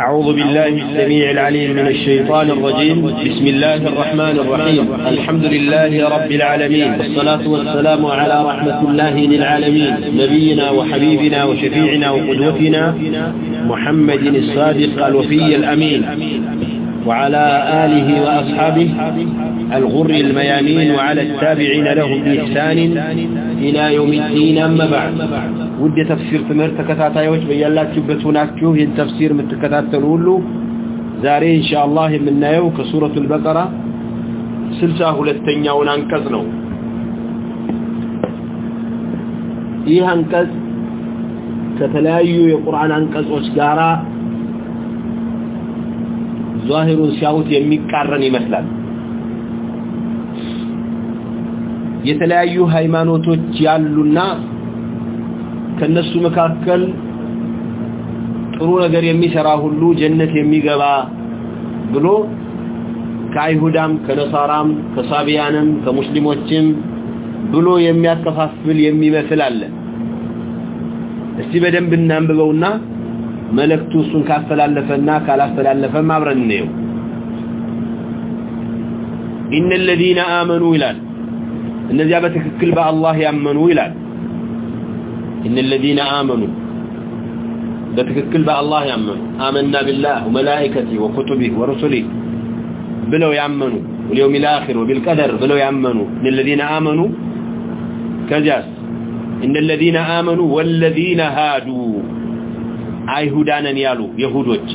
أعوذ بالله السميع العليم من الشيطان الرجيم. بسم الله الرحمن الرحيم. الحمد لله رب العالمين. والصلاة والسلام على رحمة الله للعالمين. نبينا وحبيبنا وشفيعنا وقدوتنا محمد الصادق الوفي الأمين. وعلى آله وأصحابه الغر الميامين وعلى التابعين لهم بإحسان إلى يوم الدين، أما بعد. ودي تفسير تمر تكتاتا يوش بيالات شبتوناكو هي التفسير من تكتاتا الولو زاري إن شاء الله من نيو كسورة البقرة سلساه للتنيا وننكزنو إيه هنكز كتلايو يقرآن هنكز وشقارا ظاهر سياوت يميكارن يمثلال የተለያዩ ሃይማኖቶች ያሉና ከነሱ መካከል ጥሩ ነገር የሚሰራ ሁሉ ጀነት የሚገባ ብሎ ከአይሁዳም ከነሳራም ከሳቢያንም ከሙስሊሞችም ብሎ የሚያከፋፍል የሚመስል አለ እስቲ በደንብ እናንብበውና መልእክቱ እሱን ካስተላለፈና ካላስተላለፈም አብረን እንየው ኢነ الذين آمنوا ይላል እነዚያ በትክክል በአላህ ያመኑ ይላል ان الذين امنوا በትክክል በአላህ ያመኑ آمنا بالله وملائكته وكتبه ورسله ብለው ያመኑ واليوم الاخر وبالقدر ብለው ያመኑ ان الذين امنوا ከዚያስ ان الذين امنوا والذين هادوا አይሁዳንን ያሉ ይሁዶች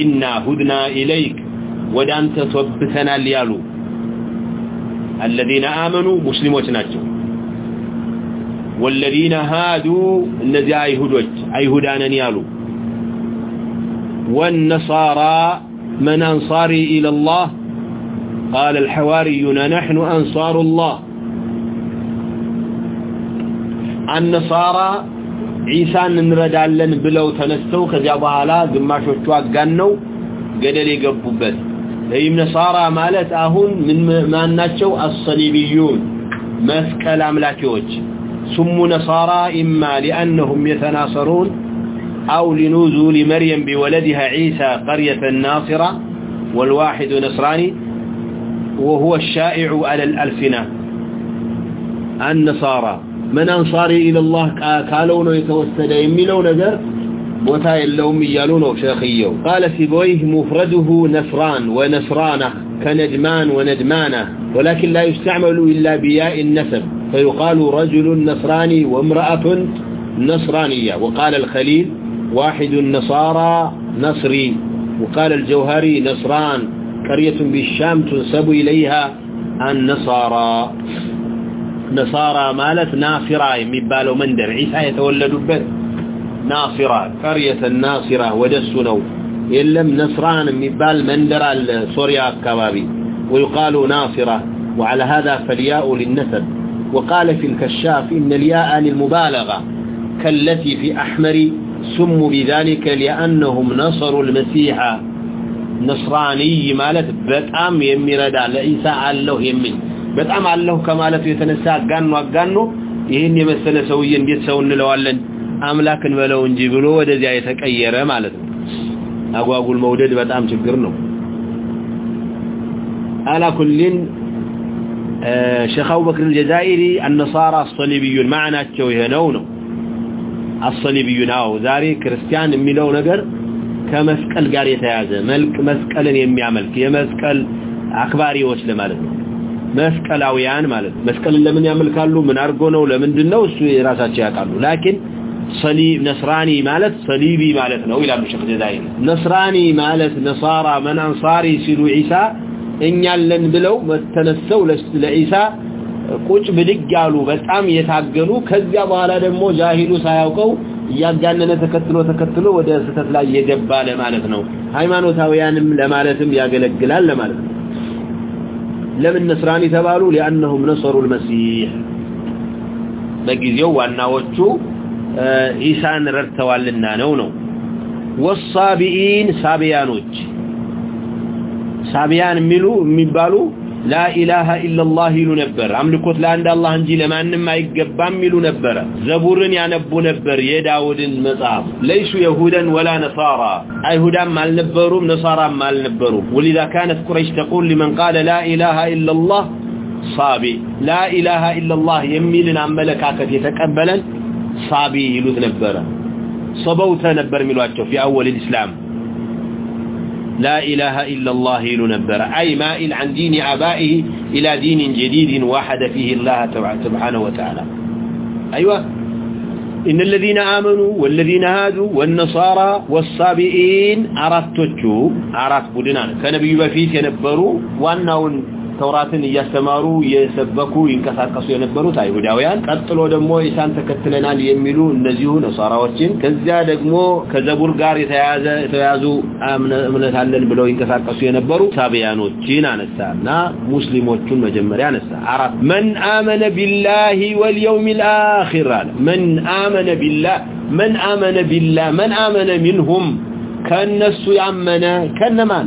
ኢና ሁድና ኢለይክ ወደ አንተ ተወብተናል ያሉ الذين آمنوا مسلموت ناتشو. والذين هادوا، النزي أيهدوج أيهدانا نيالو والنصارى، من أنصاري إلى الله؟ قال الحواريون، نحن أنصار الله. النصارى، عيسى عيسان نردالن بلو تنستو بها لا قماشو شواق قنو قدل يقبوا بس ነሳራ ማለት አሁን ምን ማናቸው አሰሊቢዩን መስቀል አምላኪዎች ስሙ ነሳራ ኢማ ሊአነሁም የተናሰሩን أو لنزول مريم بولدها عيسى قرية الناصرة والواحد نصراني وهو الشائع على الألسنة النصارى من أنصاري إلى الله قالوا يتوسد يميلون نجر موتا اللهم يالون شيخيو قال سيبويه مفرده نصران ونصرانة كندمان وندمانة ولكن لا يستعمل إلا بياء النسب فيقال رجل نصراني وامرأة نصرانية وقال الخليل واحد النصارى نصري وقال الجوهري نصران قرية بالشام تنسب إليها النصارى نصارى مالت نافرة يمبالو مندر عيسى يتولد به ناصرة قرية الناصرة ودسنو يلم نصران مبال مندر سوريا كبابي ويقال ناصرة وعلى هذا فالياء للنسب وقال في الكشاف إن الياء للمبالغة كالتي في أحمر سموا بذلك لأنهم نصروا المسيح نصراني مالت بتأم يميردا لإيسا الله يمين بتأم الله كمالت يتنسى قانو قانو ይህን የመሰለ ሰውዬ እንዴት ሰው እንለዋለን አምላክ እንበለው እንጂ ብሎ ወደዚያ የተቀየረ ማለት ነው። አጓጉል መውደድ በጣም ችግር ነው። على كل شيخ ابو بكر الجزائري النصارى الصليبيون معناتቸው ይሄ ነው ነው الصليبيون አው ዛሬ ክርስቲያን የሚለው ነገር ከመስቀል ጋር የተያዘ መልክ መስቀልን የሚያመልክ የመስቀል አክባሪዎች ለማለት ነው መስቀላውያን ማለት መስቀልን ለምን ያመልካሉ ምን አርጎ ነው ለምንድን ነው እሱ የራሳቸው ያውቃሉ ላኪን صليب نصراني مالت صليبي مالت نو الى الشيخ جزائر نصراني مالت نصارى من انصاري سيلو عيسى ان يالن بلو متنسو لعيسى ቁጭ ብድግ ያሉ በጣም የታገሉ ከዚያ በኋላ ደግሞ ጃሂሉ ሳያውቀው ያጋነነ ተከትሎ ተከትሎ ወደ ስተት ላይ የገባ ለማለት ነው ሃይማኖታውያንም ለማለትም ያገለግላል ለማለት ነው ለምን ነስራኒ ተባሉ لانهم نصروا المسيح በጊዜው ዋናዎቹ ኢሳን ረድተዋልና ነው ነው ወሳቢኢን ሳቢያኖች ሳቢያን የሚሉ የሚባሉ لا إله إلا الله يلو نبر عملكوت لأن الله انجي لما أنما يقبام يلو نبر زبور يعنبو نبر يداود المصاب ليسوا يهودا ولا نصارى أي هدا مال نبروا نصارى مال نبروا ولذا كانت قريش تقول لمن قال لا إله إلا الله صابي لا إله إلا الله يميلنا ملكاكت يتقبلا صابي يلو نبر صبوت نبر ملواتشو في أول الإسلام لا إله إلا الله لنبر أي مائل عن دين آبائه إلى دين جديد واحد فيه الله سبحانه وتعالى أيوة إن الذين آمنوا والذين هادوا والنصارى والصابئين أردتوا أردت بدنان كنبي بفيت ينبروا وأنه ተውራትን እያስተማሩ እየሰበኩ ይንቀሳቀሱ የነበሩት አይሁዳውያን ቀጥሎ ደግሞ ኢሳን ተከትለናል የሚሉ እነዚሁ ነሳራዎችን ከዚያ ደግሞ ከዘቡር ጋር የተያያዘ የተያዙ እምነት አለን ብለው ይንቀሳቀሱ የነበሩ ሳቢያኖችን አነሳና ሙስሊሞቹን መጀመሪያ አነሳ አራት መን አመነ ቢላሂ ወልየውም ልአኺር አለ መን አመነ ቢላህ መን አመነ ቢላህ መን አመነ ሚንሁም ከእነሱ ያመነ ከነማን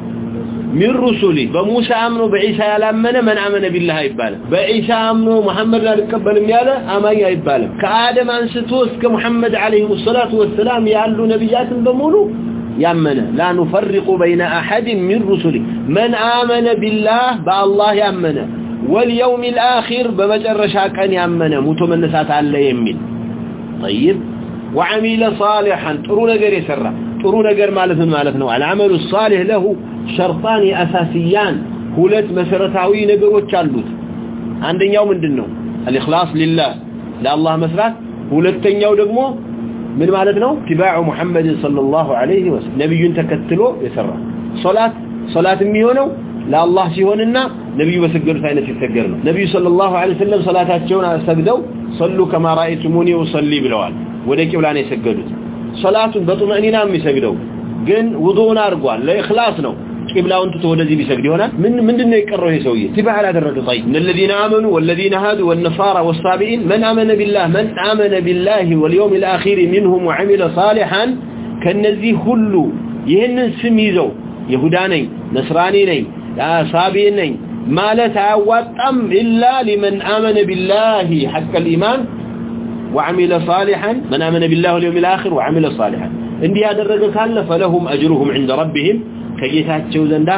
من رسله بموسى امنوا بعيسى يالامن من امن بالله يبال بعيسى امنوا محمد لا يقبل ياله اما يبال كادم انستو اسك محمد عليه الصلاه والسلام يالو نبيات بمولو يامن لا نفرق بين احد من رسله من امن بالله بالله يامن واليوم الاخر بمجرشا كان يامن موتو منسات الله يمين طيب وعمل صالحا طرو نجر يسرى طرو نجر مالت مالت نوع العمل الصالح له شرطان اساسيان ሁለት መሰረታዊ ነገሮች አሉት አንደኛው ምንድነው الاخلاص لله ለአላህ መስራት ሁለተኛው ደግሞ ምን ማለት ነው اتباع محمد صلى الله عليه وسلم ነብዩን ተከትሎ የሰራ ሶላት ሶላት የሚሆነው ለአላህ ሲሆንና ነብዩ በሰገዱት አይነት ሲሰገድ ነው ነብዩ ሰለላሁ ዐለይሂ ወሰለም ሶላታቸውን ሰግደው ሰሉ ከማ ራአይቱሙኒ ወሰሊ ብለዋል ወደ ቂብላ ነው የሰገዱት ሶላቱን በጡመኒና የሚሰግደው ግን ውዱኡን አድርጓል ለኢኽላስ ነው ቂብላውን ትቶ ወደዚህ ቢሰግድ ይሆናል ምን ምንድነው የቀረው ይሄ ሰውዬ ትባህ አላደረገ طيب ان الذين امنوا والذين هادوا والنصارى والصابئين من امن بالله من امن بالله واليوم الاخر منهم وعمل صالحا ከነዚህ ሁሉ ይህንን ስም ይዘው ይሁዳ ነኝ ነስራኒ ነኝ ሳቢ ነኝ ማለት አያዋጣም ኢላ ሊመን አመነ ቢላሂ ሐቅ الإيمان وعمل صالحا من آمن بالله واليوم الآخر وعمل صالحا እንዲህ ያደረገ ካለ فلهم أجرهم عند ربهم ከጌታቸው ዘንዳ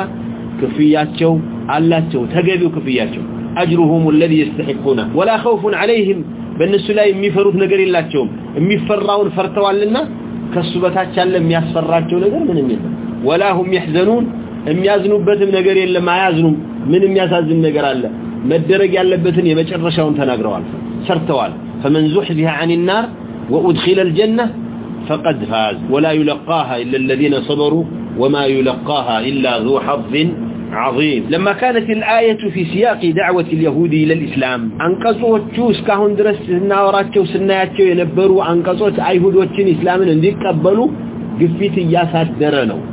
ክፍያቸው አላቸው ተገቢው ክፍያቸው أجرهم الذي يستحقون ولا خوف عليهم በእነሱ ላይ የሚፈሩት ነገር የላቸውም የሚፈራውን ፈርተዋልና ከሱ በታች ያለ የሚያስፈራቸው ነገር ምንም የለም ولا هم يحزنون የሚያዝኑበትም ነገር የለም አያዝኑም ምን የሚያሳዝን ነገር አለ መደረግ ያለበትን የመጨረሻውን ተናግረዋል ሰርተዋል فمن زحزها عن النار وأدخل الجنة فقد فاز. ولا يلقاها إلا الذين صبروا وما يلقاها إلا ذو حظ عظيم. لما كانت الآية في سياق دعوة اليهود إلى الإسلام أنقصوا التشوس كهون درس النوراتشو سناتشو ينبروا أنقصوا أيهود واتشين إسلاما عندك قبلوا قفيت إياسات درنوا.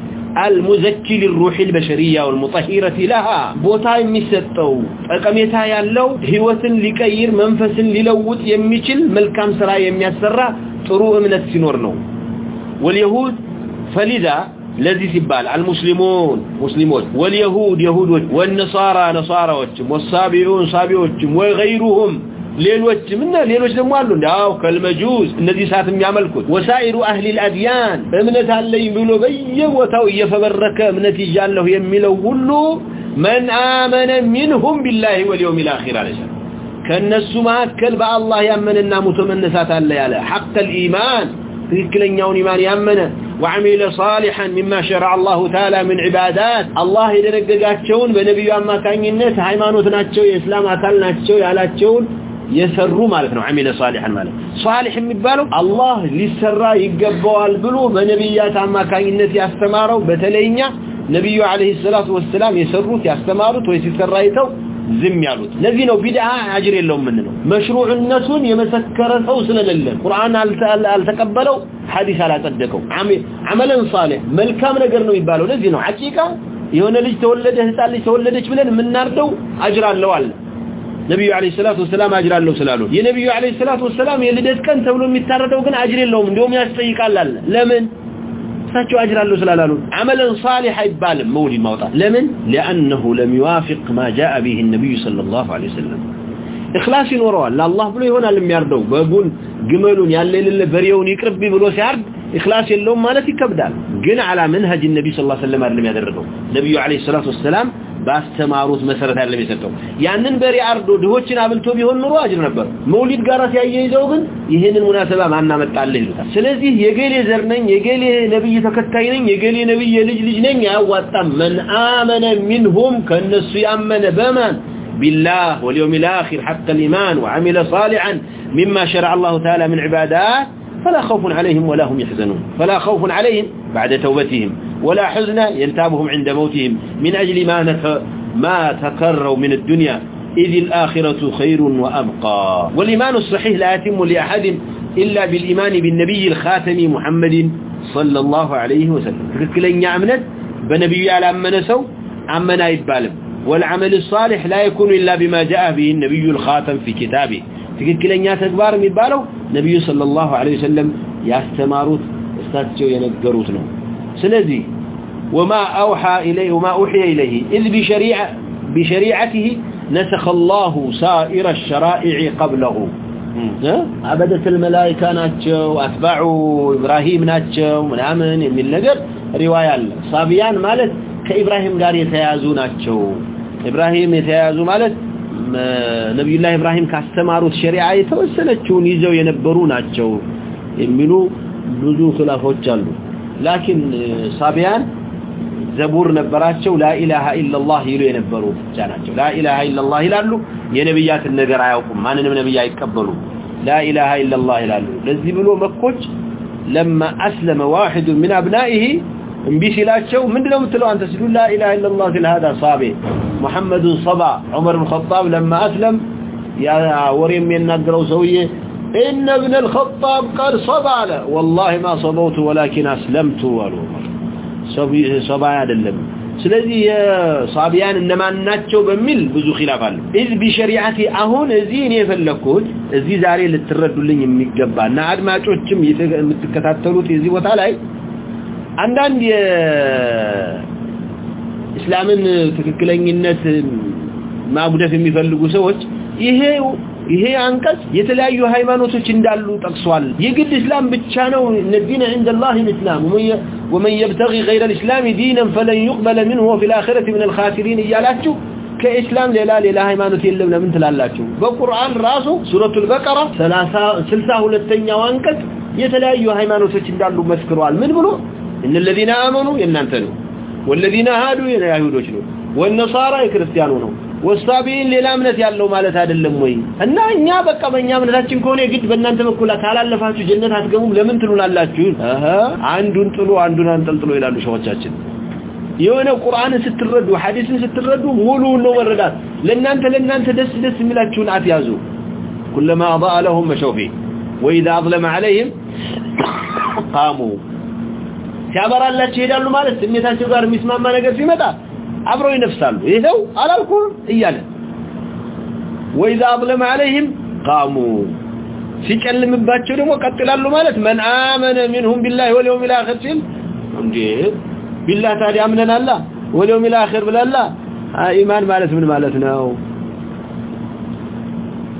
المزكي للروح البشرية والمطهره لها. ቦታ የሚሰጠው ጠቀሜታ ያለው ህይወትን ሊቀይር መንፈስን ሊለውጥ የሚችል መልካም ስራ የሚያሰራ ጥሩ من ሲኖር ነው። واليهود فلذا الذي سبال المسلمون مسلمون واليهود يهود والنصارى نصارى والصابعون صابعون وغيرهم ሌሎች ምን ሌሎች ደግሞ አሉ እንዴው ከልመጁስ እነዚህ ሰዓት የሚያመልኩት ወሳኢሩ አህሊል አዲያን እምነት አለኝ ብሎ በየቦታው እየፈበረከ እምነት ይያለው የሚለው ሁሉ من آمن منهم بالله واليوم الاخر عليه السلام ከነሱ ማከል በአላህ ያመነና ሙተመነሳት አለ ያለ حق الايمان ትክክለኛውን ኢማን ያመነ وعمل صالحا مما شرع الله تعالى من عبادات الله يدرجاتهم بنبيو አማካኝነት ሃይማኖት ናቸው የእስላም አካል ናቸው ያላቸውን የሰሩ ማለት ነው አሚለ ሷሊሐን ማለት ሷሊህ የሚባለው አላህ ሊሰራ ይገባዋል ብሎ በነብያት አማካኝነት ያስተማረው በተለይኛ ነብዩ አለይሂ ሰላቱ ወሰለም የሰሩት ያስተማሩት ወይ ሲሰራ ይተው ዝም ያሉት ለዚህ ነው ቢድዓ አጅር የለውም ምን ነው መሽሩዕነቱን የመሰከረ ሰው ስለሌለ ቁርአን አልተቀበለው ሐዲስ አላጸደቀው አመለን ሷሊህ መልካም ነገር ነው የሚባለው ለዚህ ነው ሐቂቃ የሆነ ልጅ ተወለደ ህፃን ልጅ ተወለደች ብለን የምናርደው አጅር አለው አለ ነብዩ አለይሂ ሰላቱ ወሰለም አጅር አለው ስላሉ የነብዩ አለይሂ ሰላቱ ወሰለም የልደት ቀን ተብሎ የሚታረደው ግን አጅር የለውም እንደውም ያስጠይቃል አለ ለምን እሳቸው አጅር አለው ስላላሉ አመለን صالح አይባልም መውሊድ ማውጣት ለምን لانه لم يوافق ما جاء به النبي صلى الله عليه وسلم اخلاص ይኖረዋል ለአላህ ብሎ ይሆናል የሚያርደው በጉን ግመሉን ያለ የሌለ በሬውን ይቅርብ ብሎ ሲያርድ اخلاص የለውም ማለት ይከብዳል ግን على منهج النبي صلى الله عليه وسلم አይደለም ያደረገው ነብዩ አለይሂ ሰላቱ ወሰለም ባስተማሩት መሰረት አይደለም የሰጠው ያንን በሬ አርዶ ድሆችን አብልቶ ቢሆን ኑሮ አጅር ነበር መውሊድ ጋር ሲያያይዘው ግን ይሄንን ሙናሰባ ማን አመጣልህ ይሉታል ስለዚህ የገሌ ዘር ነኝ የገሌ ነብይ ተከታይ ነኝ የገሌ ነብይ ልጅ ልጅ ነኝ ያዋጣም من آمن منهم ከነሱ ያመነ በማን بالله واليوم الآخر حتى الإيمان وعمل صالحا مما شرع الله تعالى من عبادات فلا خوف عليهم ولا هم يحزنون فلا خوف عليهم بعد توبتهم ولا حزن ينتابهم عند موتهم من أجل ما, ما تكروا من الدنيا إذ الآخرة خير وأبقى والإيمان الصحيح لا يتم لأحد إلا بالإيمان بالنبي الخاتم محمد صلى الله عليه وسلم فكلين يعمنت بنبي على أمن سو عمنا يبالم والعمل الصالح لا يكون إلا بما جاء به النبي الخاتم في كتابه ትክክለኛ ተግባር የሚባለው ነብዩ ሰለላሁ ዐለይሂ ወሰለም ያስተማሩት እሳቸው የነገሩት ነው سلذي وما أوحى إليه وما أوحي إليه. إذ بشريعة بشريعته نسخ الله سائر الشرائع قبله. عبدة الملائكة ناتشو أتباع إبراهيم ناتشو من أمن من نقر رواية صابيان مالت كإبراهيم قال يتيازو ناتشو. إبراهيم يتيازو مالت نبي الله ابراሂም ካስተማሩት ሸሪዓ የተወሰነችውን ይዘው የነበሩ ናቸው የሚሉ ብዙ ኺላፎች አሉ ላኪን ሳቢያን ዘቡር ነበራቸው ላኢላሃ ኢላላህ ይሉ የነበሩ ብቻ ናቸው ላኢላሃ ኢላላህ ይላሉ የነብያትን ነገር አያውቁም ማንንም ነብይ አይቀበሉ ላኢላሃ ኢላላህ ይላሉ ለዚህ ብሎ መኮች لما اسلم واحد من ابنائه እንቢ ሲላቸው ምንድነው የምትለው አንተ ሲሉ لا اله الا الله في هذا صابي محمد صبا عمر بن الخطاب لما اسلم يا وريم ينادروا سويه ان ابن الخطاب قد صبا له والله ما صبوت ولكن اسلمت ولو صبي صبا አይደለም ስለዚህ የሳቢያን እነማን ናቸው በሚል ብዙ ኺላፍ አለ እዚህ በሸሪዓቲ አሁን እዚህ እኔ የፈለኩት እዚህ ዛሬ ልትረዱልኝ የሚገባና አድማጮችም የምትከታተሉት እዚህ ቦታ ላይ አንዳንድ የእስላምን ትክክለኝነት ማጉደፍ የሚፈልጉ ሰዎች ይሄ ይሄ አንቀጽ የተለያዩ ሃይማኖቶች እንዳሉ ጠቅሷል የግድ እስላም ብቻ ነው الدين عند الله الاسلام ومن يبتغي غير الاسلام دينا فلن يقبل منه وفي الاخره من الخاسرين እያላችሁ ከእስላም ሌላ ሌላ ሃይማኖት የለም ለምን ትላላችሁ በቁርአን ራሱ ሱረቱል በቀራ 32ኛው አንቀጽ የተለያዩ ሃይማኖቶች እንዳሉ መስክሯል ምን ብሎ ان الذين امنوا የናንተ ነው والذين هادوا የይሁዶች ነው والنصارى የክርስቲያኑ ነው ወሳቢን ሌላ እምነት ያለው ማለት አይደለም ወይ እና እኛ በቃ በእኛ እምነታችን ከሆነ ግድ በእናንተ በኩል ካላለፋችሁ ጀነት አትገቡም ለምን ትሉናላችሁ አሃ አንዱን ጥሉ አንዱን አንጠልጥሎ ይላሉ ሸዎቻችን የሆነ ቁርአንን ስትረዱ ሐዲስን ስትረዱ ሙሉ ነው መረዳት ለእናንተ ለእናንተ ደስ ደስ የሚላችሁን አትያዙ كلما اضاء لهم مشوا فيه واذا اظلم عليهم قاموا ሲያበራላችሁ ይሄዳሉ ማለት ስሜታቸው ጋር የሚስማማ ነገር ሲመጣ አብረው ይነፍሳሉ። ይሄው አላልኩ እያለ ወይዛ አብለም عليهم قاموا ሲጨልምባቸው ደግሞ ቀጥላሉ ማለት من امن منهم بالله واليوم الاخر ሲል እንዴ? ቢላህ ታዲያ አምነናላ? واليوم الاخر ብላላ? ኢማን ማለት ምን ማለት ነው?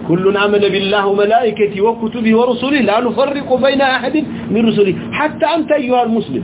كل امن بالله وملائكته وكتبه ورسله لا نفرق بين احد من رسله حتى انت ايها المسلم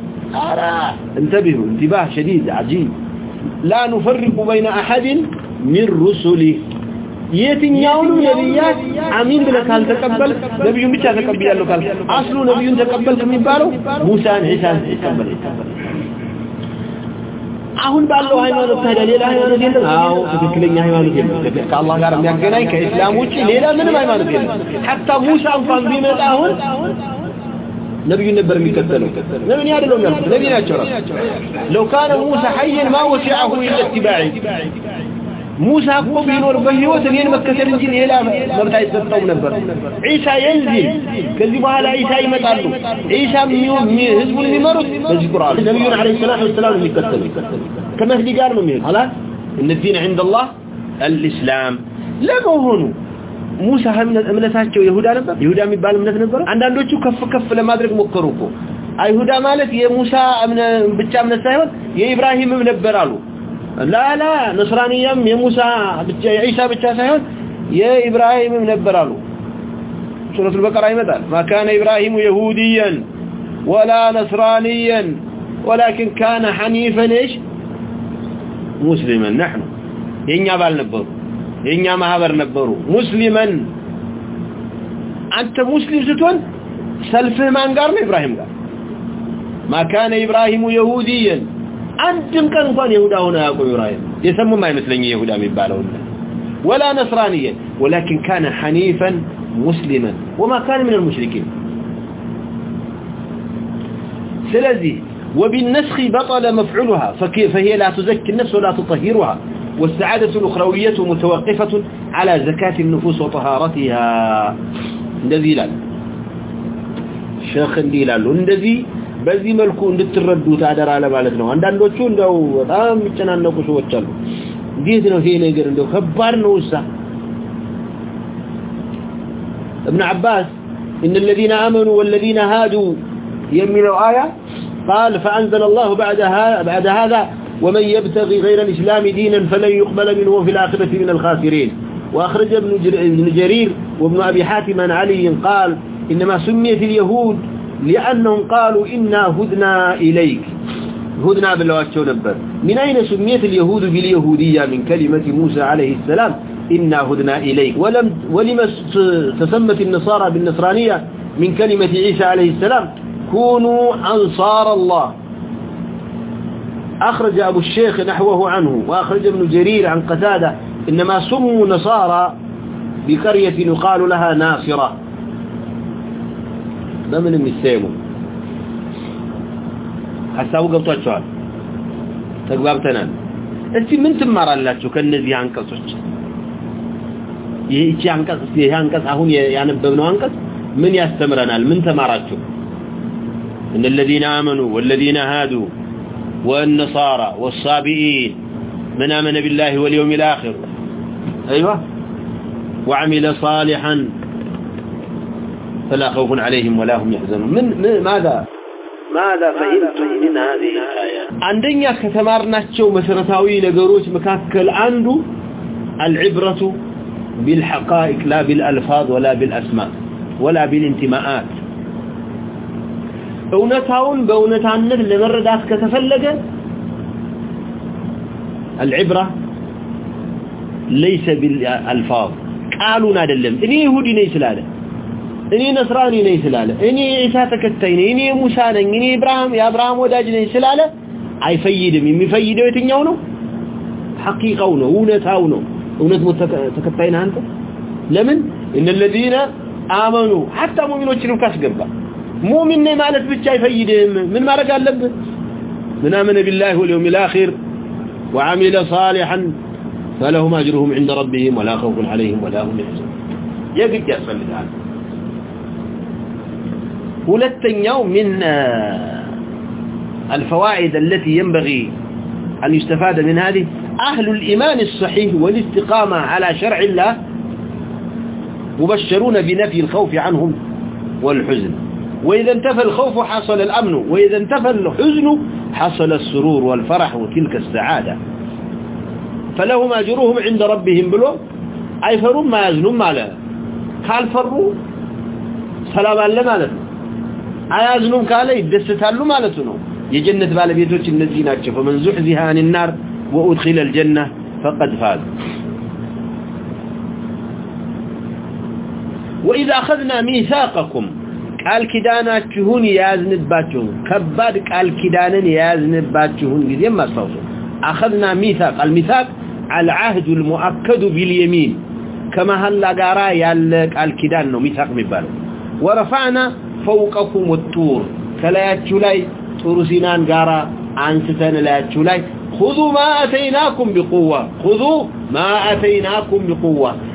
ኧረ انتبهوا انتباه شديد عجيب لا نفرق بين احد من رسله የትኛውንም ነብያት አሚን ብለህ ካልተቀበል ነብዩን ብቻ ተቀብያለሁ ካል አስሉ ነብዩን ተቀበል የሚባለው ሙሳን ዒሳን ተቀበል አሁን ባለው ሃይማኖት ታዲያ ሌላ ሃይማኖት የለም አዎ ትክክለኛ ሃይማኖት የለም ከአላህ ጋር የሚያገናኝ ከእስላም ውጪ ሌላ ምንም ሃይማኖት የለም حتى موسى እንኳን ቢመጣ አሁን ነብዩን ነበር የሚከተለው ለምን ያደለው ያልኩት ነብይ ናቸው ራሱ لو كان موسى حيا ما وسعه الا اتباعي ሙሳ እኮ ቢኖር በህይወት እኔን መከተል እንጂ ሌላ መብት አይሰጠውም ነበር ዒሳ የንዚል ከዚህ በኋላ ዒሳ ይመጣሉ ዒሳ ህዝቡን የሚመሩት በዚህ ቁርአን ነቢዩን ዓለይሂ ሰላቱ ወሰላም የሚከተሉ ከመህዲ ጋር ነው የሚሄዱ ኋላ እነ ዲን عند الله الاسلام ለመሆኑ ሙሳ እምነታቸው ይሁዳ ነበር ይሁዳ የሚባል እምነት ነበር አንዳንዶቹ ከፍ ከፍ ለማድረግ ሞከሩ እኮ አይሁዳ ማለት የሙሳ ብቻ እምነት ሳይሆን የኢብራሂምም ነበር አሉ لا لا نصرانيا يا موسى يا عيسى بتا سايون يا ابراهيم نبرالو سوره البقره يمثل ما كان ابراهيم يهوديا ولا نصرانيا ولكن كان حنيفا ايش مسلما نحن ينيا بال نبرو ينيا ماهبر نبرو مسلما انت مسلم ستون سلفه ما انقار ابراهيم قال ما كان ابراهيم يهوديا አንድም ቀን እንኳን ይሁዳ ሆነ ያቆዩ ራይ የሰሙም አይመስለኝ ይሁዳ የሚባለው ولا نصرانيا ولكن كان حنيفا مسلما وما كان من المشركين سلذي وبالنسخ بطل مفعولها فهي لا تزكي النفس ولا تطهرها والسعادة الأخروية متوقفة على زكاة النفوس وطهارتها اندذي لال شيخ اندذي لال اندذي በዚህ መልኩ እንድትረዱት አደራ ለማለት ነው አንዳንዶቹ እንደው በጣም የሚጨናነቁ ሰዎች አሉ እንዴት ነው ይሄ ነገር እንደው ከባድ ነው እሳ ابن عباس ان الذين امنوا والذين هادوا يمنوا ايه قال فانزل الله بعدها بعد هذا ومن يبتغي غير الاسلام دينا فلن يقبل منه في الاخره من الخاسرين. واخرج ابن جرير وابن ابي حاتم عن علي قال انما سميت اليهود لأنهم قالوا إنا هدنا إليك. هدنا بالواتشو نبر من أين سميت اليهود باليهودية؟ من كلمة موسى عليه السلام. إنا هدنا إليك. ولم ولما تسمت النصارى بالنصرانية؟ من كلمة عيسى عليه السلام. كونوا أنصار الله. أخرج أبو الشيخ نحوه عنه، وأخرج ابن جرير عن قتادة، إنما سموا نصارى بكرية يقال لها ناصرة. ده من المسيمو حتى وقلت شعال تقباب تنان أنت من تمر الله كالنزي عن قصص يهيش عن قصص يهي عن قصص هون ينببنوا عن قصص من يستمرنا؟ من تمر تمراتهم إن الذين آمنوا والذين هادوا والنصارى والصابئين من امن بالله واليوم الاخر ايوه وعمل صالحا. فلا خوف عليهم ولا هم يحزنون. من ماذا؟ ماذا فهمتم من هذه الآيات عندنا كتمارناتشو مسرتاوي نقروش مكاكل عنده العبرة بالحقائق لا بالألفاظ ولا بالأسماء ولا بالانتماءات እውነታውን በእውነታነት ለመረዳት ከተፈለገ العبرة ليس بالألفاظ قالون አይደለም እኔ ይሁዲ ነኝ ስላለ እኔ ነስራኒ ነኝ ስላለ እኔ ኢሳ ተከታይ ነኝ እኔ ሙሳ ነኝ እኔ ኢብራሂም የአብርሃም ወዳጅ ነኝ ስላለ አይፈይድም የሚፈይደው የትኛው ነው ሐቂቃው ነው እውነታው ነው እውነት ተከታይ ነህ አንተ ለምን ان الذين امنوا حتى ሙእሚኖችንም ካስገባ ሙእሚን ነኝ ማለት ብቻ አይፈይድም ምን ማድረግ አለብህ من امن بالله واليوم الاخر وعمل صالحا فلهم اجرهم عند ربهم ولا خوف عليهم ولا هم يحزنون يقد يسفلتها ولتنيو من الفوائد التي ينبغي أن يستفاد من هذه أهل الإيمان الصحيح والاستقامة على شرع الله مبشرون بنفي الخوف عنهم والحزن وإذا انتفى الخوف حصل الأمن، وإذا انتفى الحزن حصل السرور والفرح وتلك السعادة. فلهم أجرهم عند ربهم بلو، أي فروا ما يزنون ماله قال فروا سلام الله مالته أي يزنون كاله يدستالوا مالته يجنة بالبيتوش النزين أكشف ومن زحزها عن النار وأدخل الجنة فقد فاز. وإذا أخذنا ميثاقكم قال كداناتشهون يازنباتشهون كباد قال كدانن يازنباتشهون قد ما استوصوا أخذنا ميثاق الميثاق العهد المؤكد باليمين كما هل قارا يالك الكدان نو ميثاق مبال ورفعنا فوقكم الطور كلا يتشو لاي طور سينان قارا عنستان لا لاي خذوا ما أتيناكم بقوة خذوا ما أتيناكم بقوة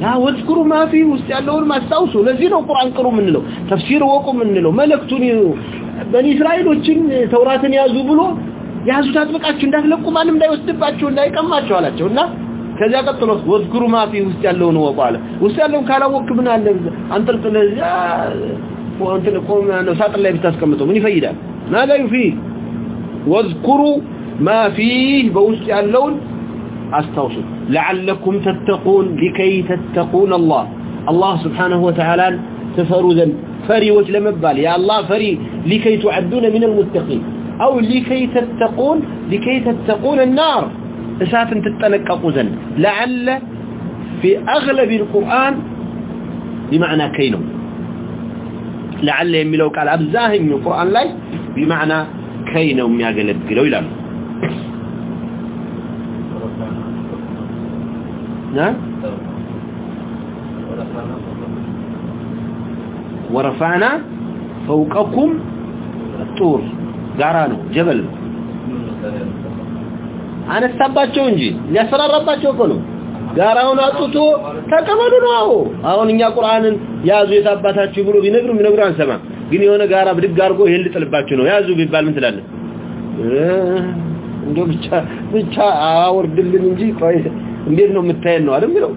لا واذكروا ما فيه واستعلوا ما استوصوا لذين القرآن قروا من له تفسير وقوا من له ملكتون بني إسرائيل وچن توراة يازو بلو يازو تاتبقاتش انداك لكم انم دا يوستباتشو اندا يقماتشو علاتشو انا كذا قتلوا واذكروا ما فيه واستعلوا وقوا على واستعلوا كالا وكبنا انطلق لذا وانت لكم نساط الله بتاسكمتو من يفيدا ماذا يفيد وذكروا ما فيه بوستعلون استوصل لعلكم تتقون، لكي تتقون الله. الله سبحانه وتعالى تفروزا فري وجلم البال يا الله فري. لكي تعدون من المتقين. او لكي تتقون لكي تتقون النار. اساف ان تتنكى لعل في أغلب القرآن بمعنى كينو. لعل يمي لو قال أبزاهم من القرآن لي بمعنى كينو يا قلب قلو ورفعنا فوقكم الطور ጋራኑ ጀበል አነሳባቸው እንጂ ሊያስፈራራባቸው እኮ ነው ጋራውን አጥቶ ተቀበሉ ነው አሁን እኛ ቁርአንን ያዙ የታባታችሁ ብሎ ቢነግሩ ቢነግሩ አንሰማም ግን የሆነ ጋራ ብድግ አድርጎ ይሄን ልጥልባችሁ ነው ያዙ ቢባል ምን ትላለህ እንዶ ብቻ ብቻ አወርድልን እንጂ ቆይ እንዴት ነው የምታየን ነው አይደል የሚለው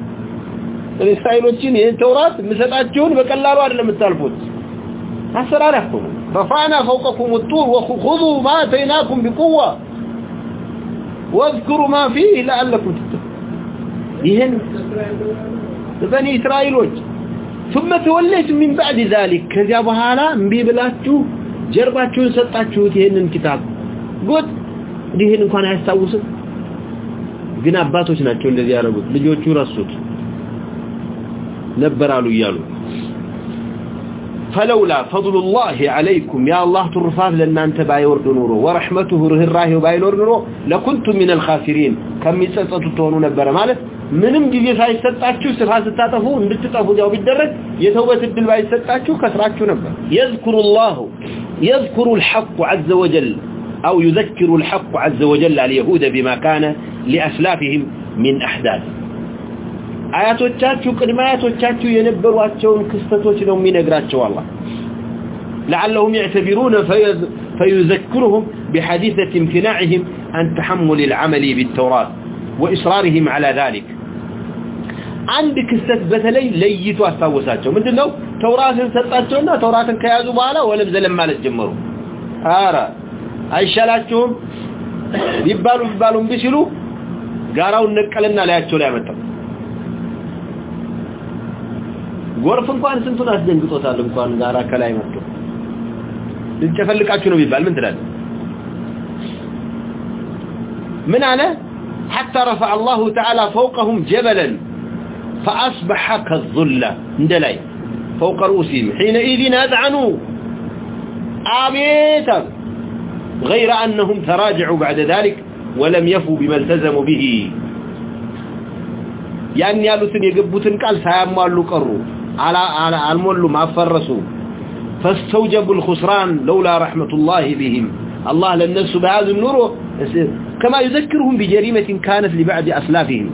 እስራኤሎችን ይሄን ተውራት ምሰጣቸውን በቀላሉ አይደለም የምታልፉት አሰራር ያፈሙ رفعنا فوقكم الطور وخذوا ما اتيناكم بقوه واذكروا ما فيه لعلكم تتقون ይሄን በኒ እስራኤሎች ثم توليتم من بعد ذلك ከዚያ በኋላ እምቢ ብላችሁ ጀርባችሁን ሰጣችሁት ይሄንን ኪታብ ጉድ ይሄን እንኳን አያስታውስም ግን አባቶች ናቸው እንደዚህ ያደረጉት ልጆቹ ረሱት ነበራሉ እያሉ فلولا فضل الله عليكم يا الله ترفات لنا انت بايورد نورو ورحمته رهراه بايورد نورو لكنتم من الخاسرين كم يتسططوا تونو نبره ማለት ምንም ጊዜ ሳይሰጣችሁ ስራ ስታጠፉ እንድትጠፉ ያው ቢደረግ የተውበት እድል ባይሰጣችሁ ከስራችሁ ነበር يذكر الله يذكر الحق عز وجل أو يذكر الحق عز وجل اليهود بما كان لأسلافهم من أحداث آياتوچاچو قدماياتوچاچو የነበሯቸውን ክስተቶች ነው የሚነግራቸው አላህ لعلهم يعتبرون فيذ فيذكرهم بحديثة امتناعهم عن تحمل العمل بالتوراة وإصرارهم على ذلك عند كستت بتلي ليتو أستاوساتشو من دنو توراة سلطاتشونا توراة كيازو بالا ولم زلم مالت جمرو آرى አይሻላችሁም ቢባሉ ቢባሉ ቢሲሉ ጋራውን ነቀልና ላያቸው ላይ አመጣው ጎርፍ እንኳን ስንቱን አስደንግጦታል እንኳን ጋራ ከላይ መጥቶ ልጨፈልቃችሁ ነው ቢባል ምን ትላለህ من أنا حتى رفع الله تعالى فوقهم جبلا فأصبح كالظلة اندلاي فوق رؤوسهم حينئذ أذعنوا آبيتا غير أنهم تراجعوا بعد ذلك ولم يفوا بما التزموا به. يعني يالوتن يقبوتن قال سيامالوا قروا. على على المولوا ما فرسوا. فاستوجبوا الخسران لولا رحمة الله بهم. الله للناس بهذا النور كما يذكرهم بجريمة كانت لبعض أسلافهم.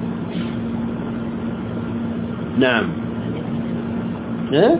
نعم. ها؟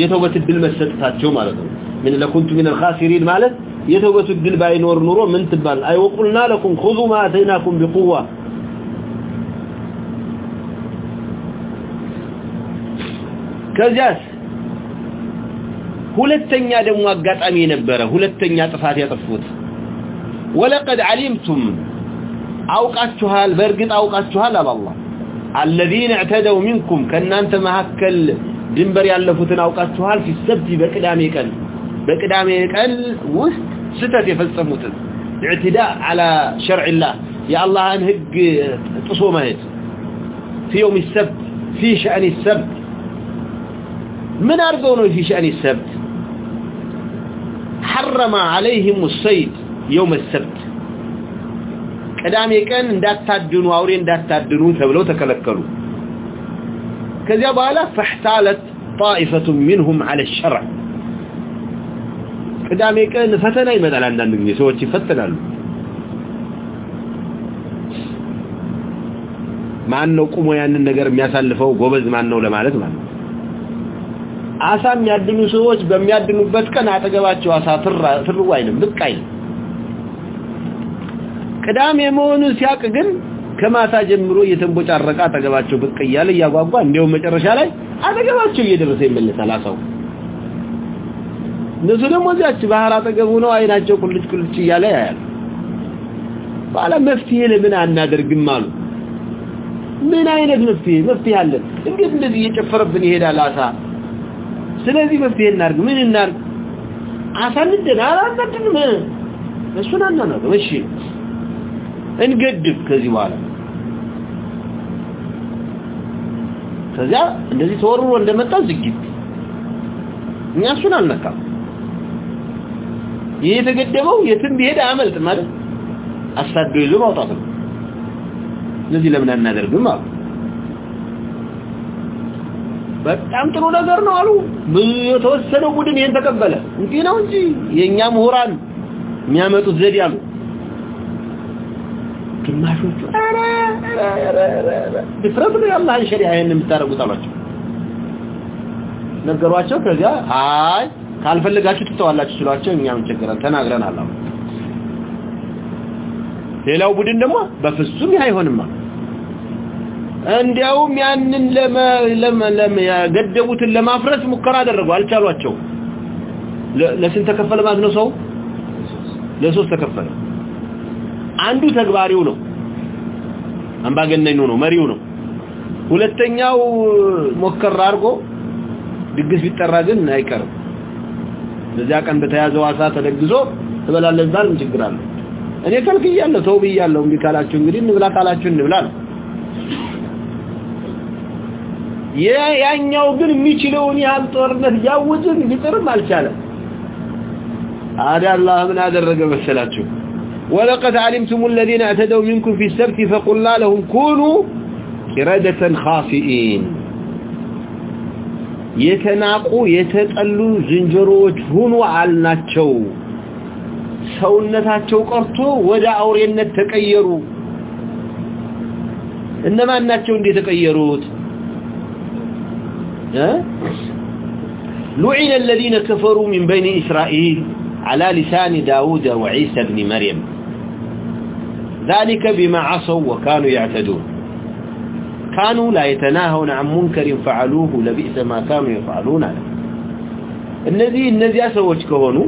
የተውበት ድል መሰጠታቸው ማለት ነው ምን ለኩንቱ من الخاسرين ማለት የተውበት ድል ባይኖር ኑሮ ምን ትባል አይ ወቁልና لكم خذوا ما اتيناكم بقوه ከዚያስ ሁለተኛ ደግሞ አጋጣሚ የነበረ ሁለተኛ ጥፋት ያጠፉት ወለቀድ علمتم አውቃችኋል በእርግጥ አውቃችኋል አላህ الذين اعتدوا منكم ከናንተ መሐከል ድንበር ያለፉትን አውቃችኋል في السبت በቅዳሜ ቀን በቅዳሜ ቀን ውስጥ ስተት የፈጸሙትን اعتداء على شرع الله يا الله ان ህግ ጥሶ መሄድ في يوم السبت في شأن السبت من أرضونه في شأن السبت حرم عليهم الصيد يوم السبت قدامي كان اندات تادنوا أورين اندات تادنوا تبلو تكلكلوا كذا بالا فاحتالت طائفة منهم على الشرع قدامي كان فتنا يمدل عندنا نجي سوى فتنا له مع أنه قوموا يعني النجر مياسالفوا قوبز مع أنه لمالت معنى አሳ የሚያድኑ ሰዎች በሚያድኑበት ቀን አጠገባቸው አሳ ፍርው አይልም ብቅ አይልም ቅዳሜ መሆኑን ሲያቅ ግን ከማታ ጀምሮ የተንቦጫረቀ አጠገባቸው ብቅ ይያለ ያጓጓ እንደው መጨረሻ ላይ አጠገባቸው እየደረሰ ይመለሳል አሳው ንዙ ደግሞ እዚያች ባህር አጠገቡ ነው አይናቸው ኩልጭ ኩልጭ ይያለ ያያል ባለ መፍትሄ ለምን አናደርግም አሉ ምን አይነት መፍትሄ መፍትሄ አለ እንዴት እንደዚህ እየጨፈረብን ይሄዳል አሳ ስለዚህ መፍትሄ እናርግ ምን እናርግ አሳን እንደና አላንደድም እሱን አናናገ እሺ እንገድብ ከዚህ በኋላ ከዚያ እንደዚህ ተወርሮ እንደመጣ ዝግብ እኛ እሱን አልነካም ይህ የተገደበው የትም ቢሄድ አመልጥ ማለት አሳዶ ይዞ ማውጣት ነው ስለዚህ ለምን አናደርግም አሉ በጣም ጥሩ ነገር ነው አሉ የተወሰነው ቡድን ይህን ተቀበለ እንዲህ ነው እንጂ የእኛ ምሁራን የሚያመጡት ዘዴ አሉ گراگر چلو چھو لسن سکھت پہ سو لسو سکھت پل አንዱ ተግባሪው ነው አምባገነኑ ነው መሪው ነው ሁለተኛው ሞከራ አርጎ ድግስ ቢጠራ ግን አይቀርም በዚያ ቀን በተያዘው አሳ ተደግዞ ትበላለህ ዛልም ችግራለ እኔ ከልክ ይያለ ሰው ቢያለው እንግካላችሁ እንግዲህ እንብላ ካላችሁ እንብላል ያ ያኛው ግን የሚችለውን ያን ጦርነት ያውጅን ይጥርም አልቻለም አዲ አላህ ምን አደረገ መሰላችሁ ولقد علمتم الذين اعتدوا منكم في السبت فقلنا لهم كونوا قردة خاسئين የተናቁ የተጠሉ ዝንጀሮዎች ሁኑ አልናቸው ሰውነታቸው ቀርቶ ወደ አውሬነት ተቀየሩ እነማን ናቸው እንዴ ተቀየሩት لعن الذين كفروا من بين إسرائيل على لسان داود وعيسى بن مريم ذلك بما عصوا وكانوا يعتدون كانوا لا يتناهون عن منكر فعلوه لبئس ما كانوا يفعلون الذي الذي أسوج كهونوا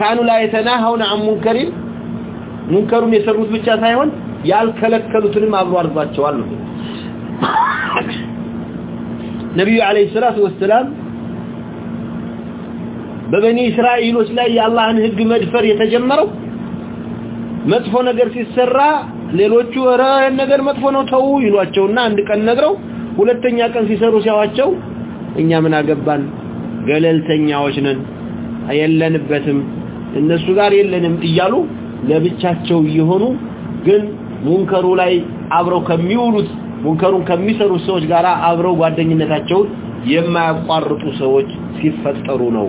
كانوا لا يتناهون عن منكر منكر يسروت بچا ሳይሆን ያልከለከሉትንም አብሮ አርጓቸዋል ነው ነብዩ አለይሂ ሰላቱ ወሰለም በበኒ እስራኤሎች ላይ የአላህን ህግ መድፈር የተጀመረው መጥፎ ነገር ሲሰራ ሌሎቹ ራ የነገር መጥፎ ነው ተው ይሏቸውና አንድ ቀን ነግረው ሁለተኛ ቀን ሲሰሩ ሲያዋቸው እኛ ምን አገባን ገለልተኛዎች ነን አይለንበትም እነሱ ጋር የለንም እያሉ ለብቻቸው ይሆኑ ግን ሙንከሩ ላይ አብረው ከሚውሉት ሙንከሩን ከሚሰሩ ሰዎች ጋር አብረው ጓደኝነታቸውን የማያቋርጡ ሰዎች ሲፈጠሩ ነው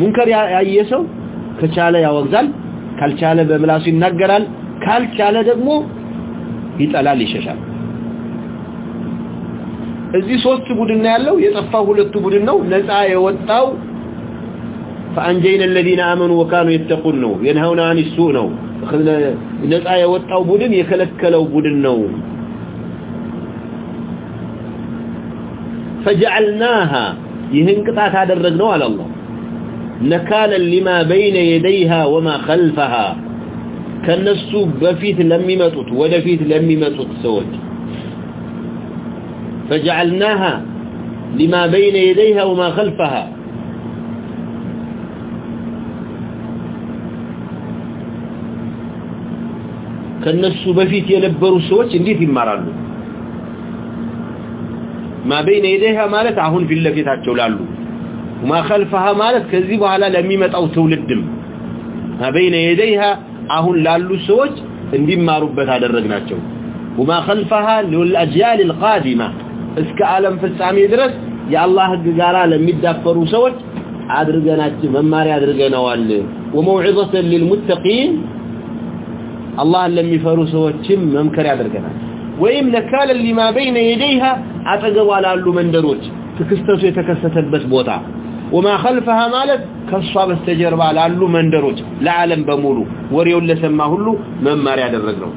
ሙንከር ያየ ሰው ከቻለ ያወግዛል ካልቻለ በምላሱ ይናገራል ካልቻለ ደግሞ ይጠላል ይሸሻል እዚህ ሶስት ቡድን ያለው የጠፋው ሁለቱ ቡድን ነው ነፃ የወጣው فانجينا الذين امنوا وكانوا يتقون ነው ينهون عن السوء ነው ነፃ የወጣው ቡድን የከለከለው ቡድን ነው فجعلناها ይህን ቅጣት አደረግነው አለ አላህ نكالا لما بين يديها وما خلفها ከነሱ በፊት ለሚመጡት ወደፊት ለሚመጡት ሰዎች فجعلناها لما بين يديها وما خلفها ከነሱ በፊት የነበሩ ሰዎች እንዴት ይማራሉ ما بين يديها ማለት አሁን ፊት ለፊታቸው ላሉ وما خلفها ማለት ከዚህ በኋላ ለሚመጣው ትውልድም ما بين يديها አሁን ላሉ ሰዎች እንዲማሩበት አደረግናቸው وما خلفها للاجيال القادمه እስከ ዓለም ፍጻሜ ድረስ የአላህ ህግ ጋራ ለሚዳፈሩ ሰዎች አድርገናቸው መማሪያ አድርገናዋል وموعظه للمتقين الله لم يفروا ሰዎችም መምከር ያደርገናል ወይም ነካለ لما بين يديها አጠገቧ ላሉ መንደሮች ትክስተቱ የተከሰተበት ቦታ وما خلفها ማለት ከሷ በስተጀርባ ላሉ መንደሮች ለዓለም በሙሉ ወሬውን ለሰማ ሁሉ መማሪያ ያደረግነው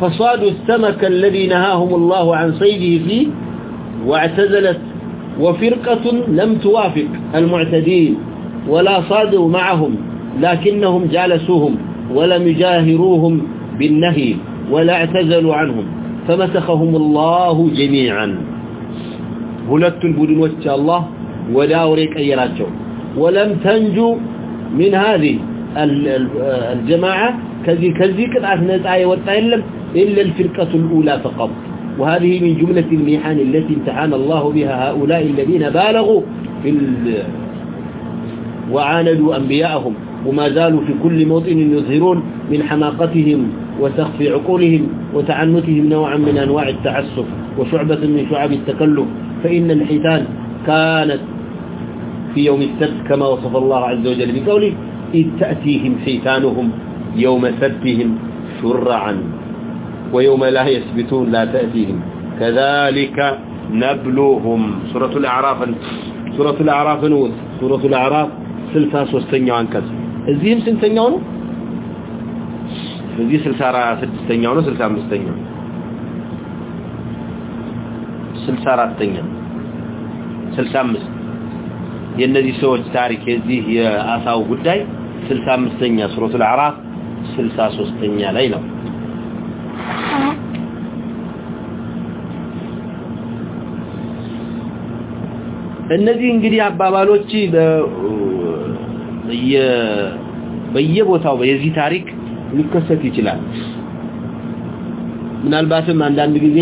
فصادوا السمك الذي نهاهم الله عن صيده فيه واعتزلت وفرقة لم توافق المعتدين ولا صادوا معهم لكنهم جالسوهم ولم يجاهروهم بالنهي ولا اعتزلوا عنهم فمسخهم الله جميعا. هلت البدن وجه الله ولا أريك أي راجع ولم تنجو من هذه الجماعة كذي كذي كذا نزعي والتعلم إلا الفرقة الأولى فقط وهذه من جملة الميحان التي امتحان الله بها هؤلاء الذين بالغوا في ال... وعاندوا أنبياءهم وما زالوا في كل موطن يظهرون من حماقتهم وسخف عقولهم وتعنتهم نوعا من أنواع التعسف وشعبة من شعب التكلف. فإن الحيتان كانت في يوم السبت كما وصف الله عز وجل بقوله إذ تأتيهم حيتانهم يوم سبتهم شرعا ويوم لا يثبتون لا تأتيهم. كذلك نبلوهم. سورة الأعراف سورة الأعراف نوت. سورة الأعراف، سلسة سوستنيا عنكس الزيهم እዚህም ስንተኛው ነው እዚህ 64ኛው ነው 65ኛው 64ኛ 65 የነዚህ ሰዎች ታሪክ እዚህ የአሳው ጉዳይ 65ኛ ሱረቱ አልዓራፍ 63ኛ ላይ ነው እነዚህ እንግዲህ አባባሎች በየቦታው በየዚህ ታሪክ ሊከሰት ይችላል ምናልባትም አንዳንድ ጊዜ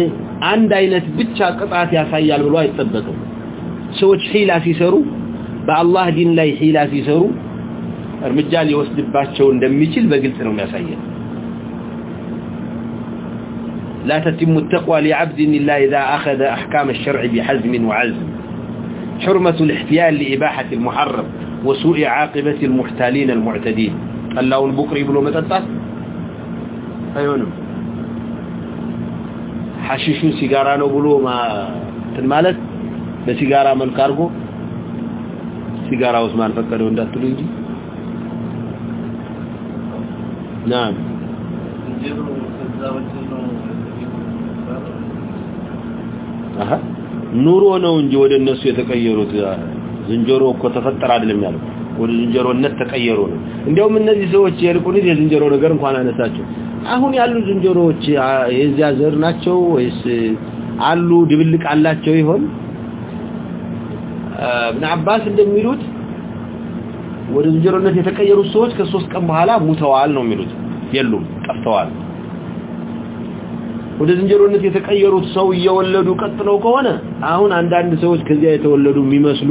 አንድ አይነት ብቻ ቅጣት ያሳያል ብሎ አይጠበቅም ሰዎች ሒላ ሲሰሩ በአላህ ዲን ላይ ሒላ ሲሰሩ እርምጃ ሊወስድባቸው እንደሚችል በግልጽ ነው የሚያሳየው لا تتم التقوى لعبد إلا إذا أخذ أحكام الشرع بحزم وعزم حرمة الاحتيال لإباحة المحرم وسوء عاقبة المحتالين المعتدين الله البكري بلو متطاس أيونم حشيشو سيجارانو بلو ما تنمالت بسيجارة من كارغو سيجارة عثمان فكروا እንዳትሉ እንጂ نعم አሃ ኑሮ ነው እንጂ ወደ እነሱ የተቀየሩት ዝንጀሮ እኮ ተፈጠረ አይደለም ያለው ወደ ዝንጀሮነት ተቀየሩ ነው እንዲያውም እነዚህ ሰዎች የልቁንስ የዝንጀሮ ነገር እንኳን አነሳቸው አሁን ያሉ ዝንጀሮዎች የዚያ ዘር ናቸው ወይስ አሉ ድብልቅ አላቸው ይሆን ابن عباس እንደሚሉት ወደ ዝንጀሮነት የተቀየሩት ሰዎች ከሶስት ቀን በኋላ ሙተዋል ነው የሚሉት የሉም ጠፍተዋል ወደ ዝንጀሮነት የተቀየሩት ሰው እየወለዱ ቀጥለው ከሆነ አሁን አንዳንድ ሰዎች ከዚያ የተወለዱ የሚመስሉ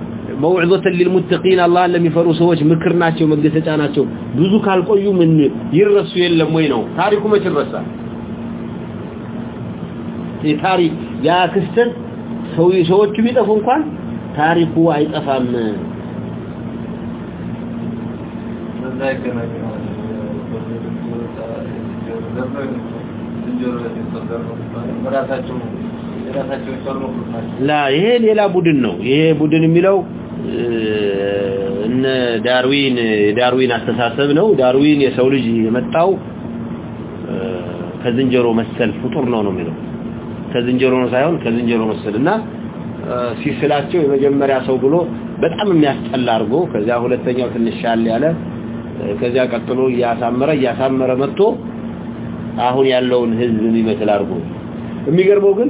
موعظة للمتقين الله لم يفروا سواج مكرناك ومقتتاناك دوزوك هالقوي من يرسوا يلم وينو. تاريكو ما ترسا. تاريك، يا كستر سوي سواج كميت أفنقان تاريكو وايد أفهم ما ذاك لا ይሄ ሌላ ቡድን ነው ይሄ ቡድን የሚለው ዳርዊን ዳርዊን አስተሳሰብ ነው ዳርዊን የሰው ልጅ የመጣው ከዝንጀሮ መሰል ፍጡር ነው ነው የሚለው ከዝንጀሮ ነው ሳይሆን ከዝንጀሮ መሰልና ሲስላቸው የመጀመሪያ ሰው ብሎ በጣም የሚያስጠላ አድርጎ ከዚያ ሁለተኛው ትንሽ ያለ ያለ ከዚያ ቀጥሎ እያሳመረ እያሳመረ መጥቶ አሁን ያለውን ህዝብ የሚመስል አድርጎ የሚገርመው ግን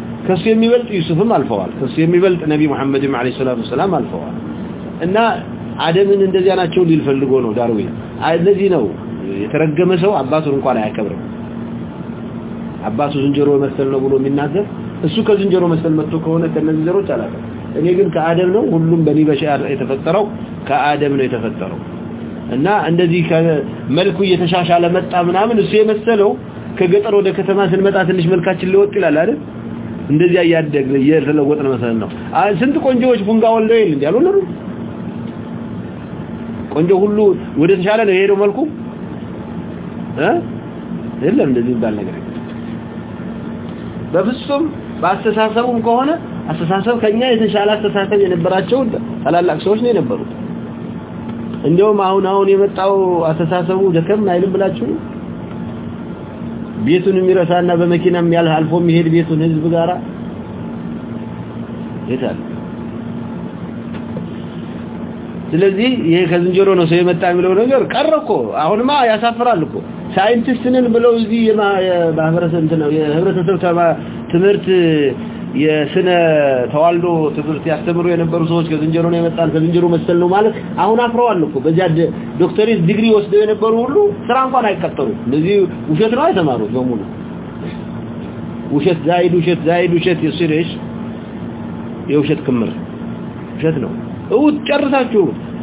ከሱ የሚበልጥ ዩሱፍም አልፈዋል ከሱ የሚበልጥ ነቢ መሐመድም አለይሂ ሰላቱ ሰላም አልፈዋል እና አደምን እንደዚያ ናቸው ሊልፈልጎ ነው ዳርዊን እንደዚህ ነው የተረገመ ሰው አባቱን እንኳን አያከብርም አባቱ ዝንጀሮ መሰል ነው ብሎ የሚናገር እሱ ከዝንጀሮ መሰል መጥቶ ከሆነ ከነዚህ ዘሮች አላውቅም እኔ ግን ከአደም ነው ሁሉም በኔ በሻ የተፈጠረው ከአደም ነው የተፈጠረው እና እንደዚህ ከመልኩ እየተሻሻለ መጣ ምናምን እሱ የመሰለው ከገጠር ወደ ከተማ ስንመጣ ትንሽ መልካችን ሊወጥ ይላል አይደል እንደዚያ ያደግ የተለወጠ መሰለ ነው ስንት ቆንጆዎች ቡንጋ ወልደው ይል እንዴ አልወለዱ ቆንጆ ሁሉ ወደ ተሻለ ነው የሄደው መልኩ እ የለም እንደዚህ ባል ነገር በፍጹም በአስተሳሰቡም ከሆነ አስተሳሰብ ከኛ የተሻለ አስተሳሰብ የነበራቸው ታላላቅ ሰዎች ነው የነበሩት እንዲያውም አሁን አሁን የመጣው አስተሳሰቡ ደከም አይልም ብላችሁ ቤቱን የሚረሳ እና በመኪናም ያል አልፎ የሚሄድ ቤቱን ህዝብ ጋራ ይታል ስለዚህ ይሄ ከዝንጀሮ ነው ሰው የመጣ የሚለው ነገር ቀረኮ አሁንማ ያሳፍራል እኮ ሳይንቲስት ነን ብለው እዚህ የማህበረሰብ እንት ነው የህብረተሰብ ትምህርት የስነ ተዋልዶ ትምህርት ያስተምሩ የነበሩ ሰዎች ከዝንጀሮ ነው የመጣን ከዝንጀሮ መሰል ነው ማለት አሁን አፍረዋል እኮ በዚያ ዶክተሬት ዲግሪ ወስደው የነበሩ ሁሉ ስራ እንኳን አይቀጠሩ እነዚህ ውሸት ነው የተማሩት በሙሉ ውሸት ዛይድ ውሸት ዛይድ ውሸት የሲሬሽ የውሸት ክምር ውሸት ነው እውት ጨርሳችሁ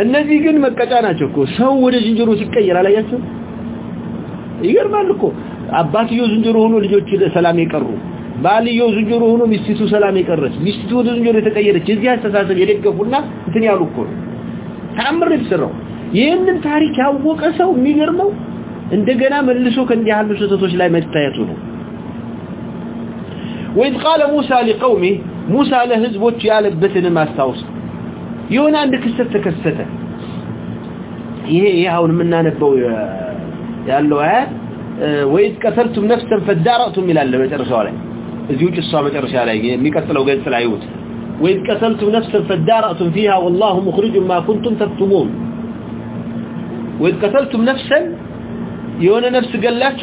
እነዚህ ግን መቀጫ ናቸው እኮ ሰው ወደ ዝንጀሮ ሲቀየር አላያቸው ይገርማል እኮ አባትዮ ዝንጀሮ ሆኖ ልጆች ሰላም ይቀሩ ባልዮ ዝንጀሮ ሆኖ ሚስቲቱ ሰላም የቀረች ሚስቲቱ ወደ ዝንጀሮ ተቀየረች እዚህ አስተሳሰብ የደገፉና እንትን ያሉ እኮ ታምር የተሰራው ይህንን ታሪክ ያወቀ ሰው የሚገርመው እንደገና መልሶ ከእንዲህ ያሉ ስህተቶች ላይ መታየቱ ነው وإذ قال موسى لقومه موسى لهزبوت يالبتن ما استوصل يونا عند كسر تكسته ايه هون منا نبو يالو ايات وإذ كثرتم نفسا فادارأتم الى الله مجرسوا عليه إذ يوجد الصلاة مجرسوا عليه ميكسلوا قيد في العيوت وإذ كثرتم نفسا فادارأتم فيها والله مخرج ما كنتم تكتمون وإذ كثرتم نفسا يونا نفس قال لك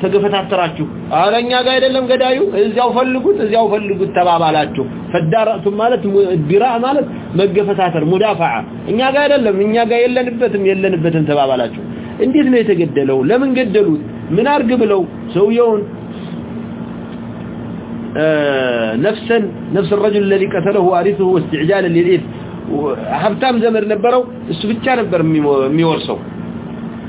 ተገፈታተራችሁ አረኛ ጋር አይደለም ገዳዩ እዚያው ፈልጉት እዚያው ፈልጉት ተባባላችሁ ፈዳራቱም ማለት ቢራ ማለት መገፈታተር ሙዳፋዓ እኛ ጋር አይደለም እኛ ጋር የለንበትም የለንበትም ተባባላችሁ እንዴት ነው የተገደለው ለምን ገደሉት ምን አርግ ብለው ሰውየውን نفسا نفس الرجل الذي قتله وارثه واستعجالا للإثم حبتام زمر ነበረው እሱ ብቻ ነበር የሚወርሰው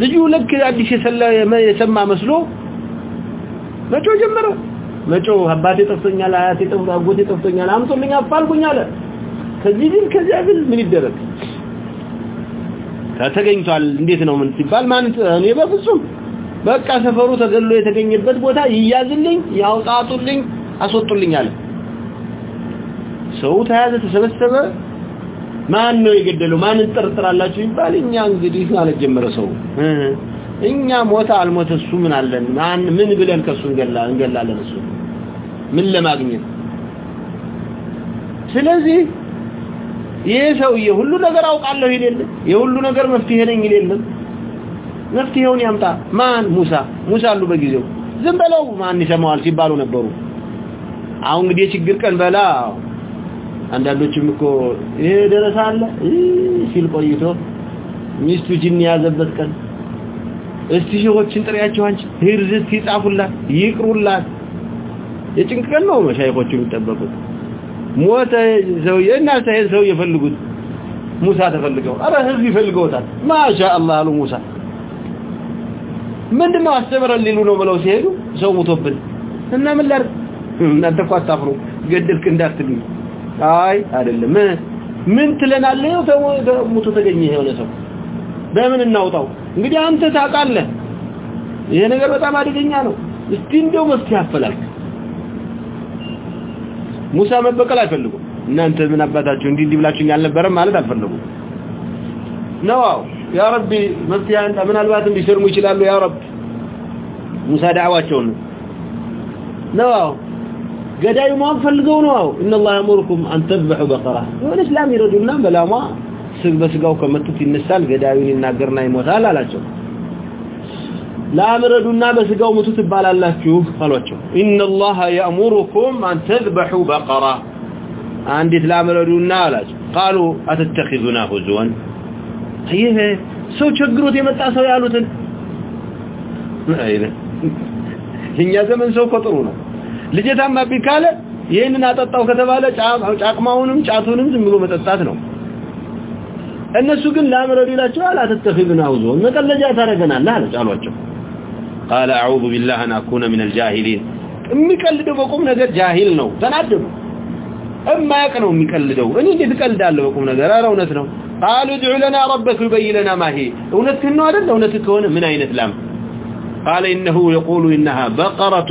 ልጁ ለክ አዲስ የሰለ የሰማ መስሎ መጮ ጀመረ መጮ አባቴ ጠፍቶኛል አያቴ ጠፍቶ አጎቴ ጠፍቶኛል አምጡልኝ አፋልኩኝ አለ ከዚህ ግን ከዚያ ግን ምን ይደረግ ተተገኝቷል እንዴት ነው ምን ሲባል ማን እኔ በፍጹም በቃ ሰፈሩ ተገልሎ የተገኘበት ቦታ ይያዝልኝ ያውጣጡልኝ አስወጡልኝ አለ ሰው ተያዘ ተሰበሰበ یہ مستیو لو مانچ بار بار چکو سا می چی آنچ یہ چیمک موسل اللہ میں አይ አይደለም ምን ትለናል ነው ተው ሞቶ ተገኘ ይሄ ወለሰው በምን እናውጣው እንግዲህ አንተ ታውቃለህ ይሄ ነገር በጣም አደገኛ ነው እስቲ እንደው መስኪ ያፈላል ሙሳ መበቀል አይፈልጉ እናንተ ምን አባታችሁ እንዲህ እንዲህ ብላችሁኝ አልነበረም ማለት አልፈልጉ ነው ያ ረቢ መስኪ አንተ ምን አልባት እንዲሰርሙ ይችላሉ ያ ረብ ሙሳ دعዋቸው ነው ነው قد ايو موان فلقونه او ان الله يمركم ان تذبحوا بقرة. وان اسلام يرجونا بلا ما. سيقب سيقو كمتوتي النسال قد ايو اننا قرنا يموتها لا لا تشوف لا امردونا بسيقو متوتي بلا لا تشوف خلوة تشوف ان الله يأمركم ان تذبحوا بقرة. عندي لا امردونا لا تشوف قالوا اتتخذنا هزوا. ايه سو تشكروا تيما تأسوا يا ايه ايه ايه ايه ايه ልጅታማ ቢካለ ይሄንን አጠጣው ከተባለ ጫው ጫቅማውንም ጫቱንም ዝም ብሎ መጠጣት ነው እነሱ ግን ላምረው ይላቸው አላተተፊብን አውዞ መቀለጃ ታረገናል አለ ጫሏቸው قال اعوذ بالله ان اكون من الجاهلين የሚቀልደው በቁም ነገር جاهል ነው ተናደዱ እማያቅ ነው የሚቀልደው እኔ እንዴት ቀልዳለሁ በቁም ነገር አራውነት ነው قال ادع لنا ربك يبين لنا ما هي እውነትህ ነው አይደል እውነትህ ከሆነ ምን አይነት ላም قال انه يقول انها بقره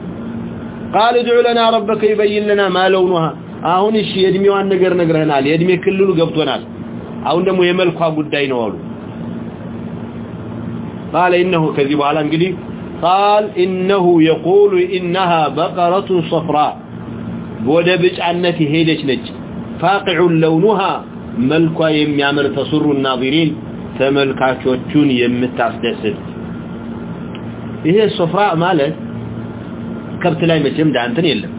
قال ادع لنا ربك يبين لنا ما لونها አሁን እሺ የእድሜዋን ነገር ነግረናል የእድሜ ክልሉ ገብቶናል አሁን ደግሞ የመልኳ ጉዳይ ነው አሉ قال انه ከዚህ በኋላ እንግዲህ قال انه يقول انها بقره صفراء ወደ ብጫነት ሄደች ነች فاقع لونها መልኳ የሚያምር ተስሩ الناظرين ተመልካቾቹን የምታስደስት ይሄ ሶፍራ ማለት ከብት ላይ መቼም ዳንተን የለም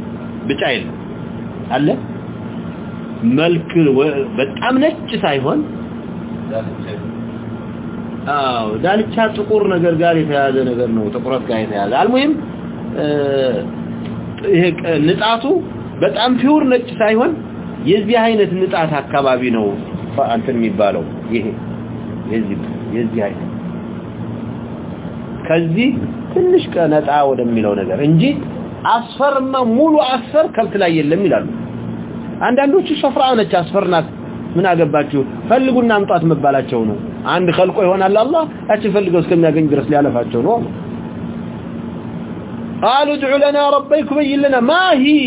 ብቻ የለም አለ መልክ በጣም ነጭ ሳይሆን አው ዳልቻ ጥቁር ነገር ጋር የተያዘ ነገር ነው ጥቁረት ጋር የተያዘ አልሙይም ይሄ ንጣቱ በጣም ፒውር ነጭ ሳይሆን የዚህ አይነት ንጣት አካባቢ ነው አንተን የሚባለው ይሄ የዚህ የዚህ አይነት ከዚህ ትንሽ ቀነጣ ወደሚለው ነገር እንጂ አስፈር ሙሉ አስፈር ከብት ላይ የለም ይላሉ። አንዳንዶቹ ሶፍራ ነች አስፈርናት ምን አገባችሁ? ፈልጉና አምጧት መባላቸው ነው። አንድ خلقው ይሆናል አላህ አቺ ፈልገው እስከሚያገኝ ድረስ ሊያለፋቸው ነው قالوا ادع لنا ربك بين لنا ما هي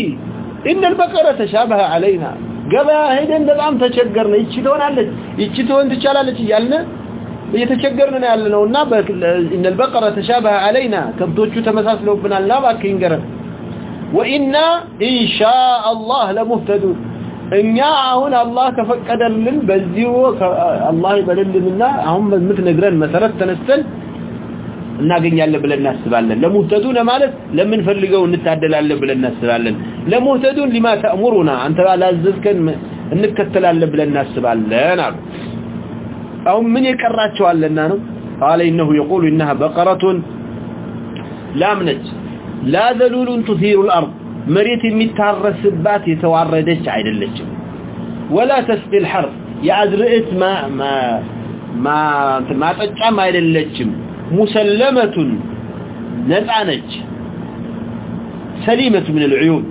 ان البقره تشابه علينا قبا هيدن بالام تشجرنا ايش تهونالچ ايش تهون تشالالچ يالنا يتشجرنا يالناونا ان البقره تشابه علينا كبدوچو تمساسلوبنا لا باكينجرن وإنا إن شاء الله لمهتدون እኛ አሁን አላህ ከፈቀደልን በዚሁ አላህ ይበልልንና አሁን የምትነግረን መሰረት ተነስተን እናገኛለን ብለን እናስባለን ለሙህተዱን ማለት ለምን ፈልገው እንታደላለን ብለን እናስባለን ለሙህተዱን لما تأمرنا አንተ ባላዘዝከን እንከተላለን ብለን እናስባለን አሉ አሁን ምን ይቀራቸዋልና ነው قال انه يقول انها بقره لامنج لا ذلول تثير الأرض. مريت المتعرس بات يتواردش عيد اللج ولا تسقي الحرب يا أدرئت ما ما ما ما تجعم عيد اللج مسلمة نتعنج. سليمة من العيون.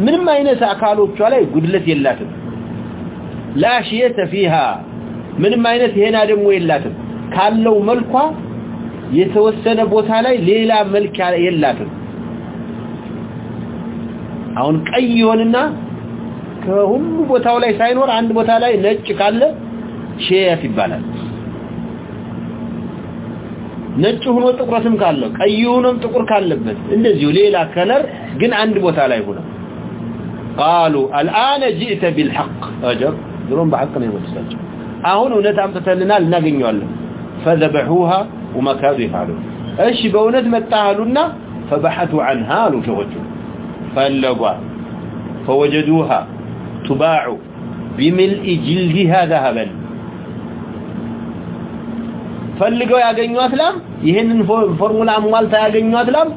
من ما ينسى أكالو بشوالي قدلت يلاتب لا شيئة فيها. من ما ينسى هنا دمو يلاتب كان لو ملكها يتوسن بوتا عليه ليلا ملك يلاتم አሁን ቀይ ይሆንና ከሁሉ ቦታው ላይ ሳይኖር አንድ ቦታ ላይ ነጭ ካለ ሼፍ ይባላል ነጭ ሆኖ ጥቁረትም ካለው ቀይ ሆኖም ጥቁር ካለበት እንደዚሁ ሌላ ከለር ግን አንድ ቦታ ላይ ሆነ قالوا الان جئت بالحق اجر ድሮም በሐቅ ነው የመሰላቸው አሁን እውነት አምጥተልናል እናገኘዋለን فذبحوها وما كادوا يفعلون እሺ በእውነት መጣሃሉና فبحثوا عنها አሉ ሸዎቹ ፈለጓት فوجدوها تباع بملء جلدها ذهبا ፈልገው ያገኙት ላም ይሄንን ፎርሙላ አሟልታ ያገኙት ላም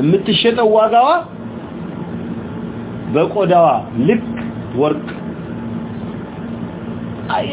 የምትሸጠው ዋጋዋ በቆዳዋ ልክ ወርቅ አየ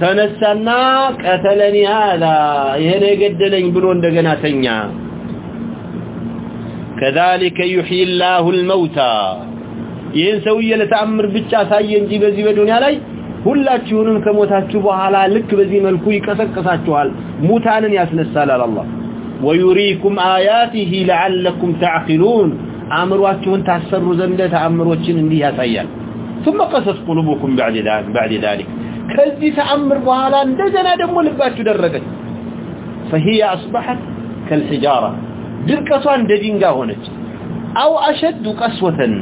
ተነሳና ቀተለኒ هذا ይሄን የገደለኝ ብሎ እንደገና ተኛ كذلك يحيي الله الموتى ይህን ሰውዬ ለተአምር ብቻ ሳየ እንጂ በዚህ በዱንያ ላይ ሁላችሁንም ከሞታችሁ በኋላ ልክ በዚህ መልኩ ይቀሰቅሳችኋል ሙታንን ያስነሳል አላህ ويريكم آياته لعلكم تعقلون አእምሯችሁን ታሰሩ ዘንድ ተአምሮችን እንዲህ ያሳያል ثم قست قلوبكم بعد ذلك بعد ذلك ከዚህ ተአምር በኋላ እንደገና ደግሞ ልባችሁ ደረቀች فهي اصبحت كالحجاره ድርቀቷ እንደ ድንጋይ ሆነች አው አሸዱ ቀስወተን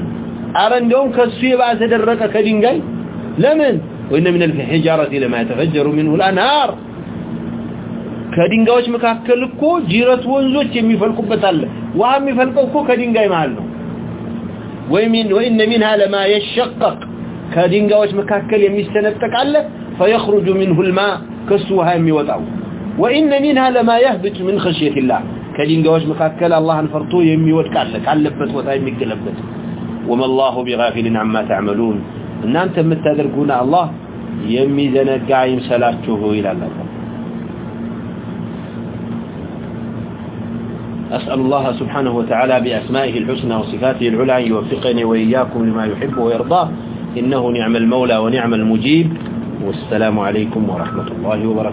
አረ እንደውም ከሱ የባሰ ደረቀ ከድንጋይ ለምን ወይነ من الحجاره لما يتفجر منه الانهار ከድንጋዮች መካከል እኮ ጅረት ወንዞች የሚፈልቁበት አለ ውሃ የሚፈልቀው እኮ ከድንጋይ መሃል ነው ወይሚን ወይነ منها لما يشقق ከድንጋዮች መካከል የሚስተነጠቅ አለ فيخرج منه الماء كسوها የሚወጣው وان منها لما يهبط من خشيه الله ከድንጋዮች መካከል አላህን ፈርቶ የሚወድቅ አለ ካለበት ቦታ የሚገለበት وما الله بغافل عما تعملون እናንተ የምታደርጉና አላህ የሚዘነጋ ይምሰላችሁ ይላል አላህ أسأل الله سبحانه وتعالى بأسمائه الحسنى وصفاته العلى أن يوفقني وإياكم لما يحب ويرضاه إنه نعم المولى ونعم المجيب والسلام عليكم ورحمة الله وبركاته.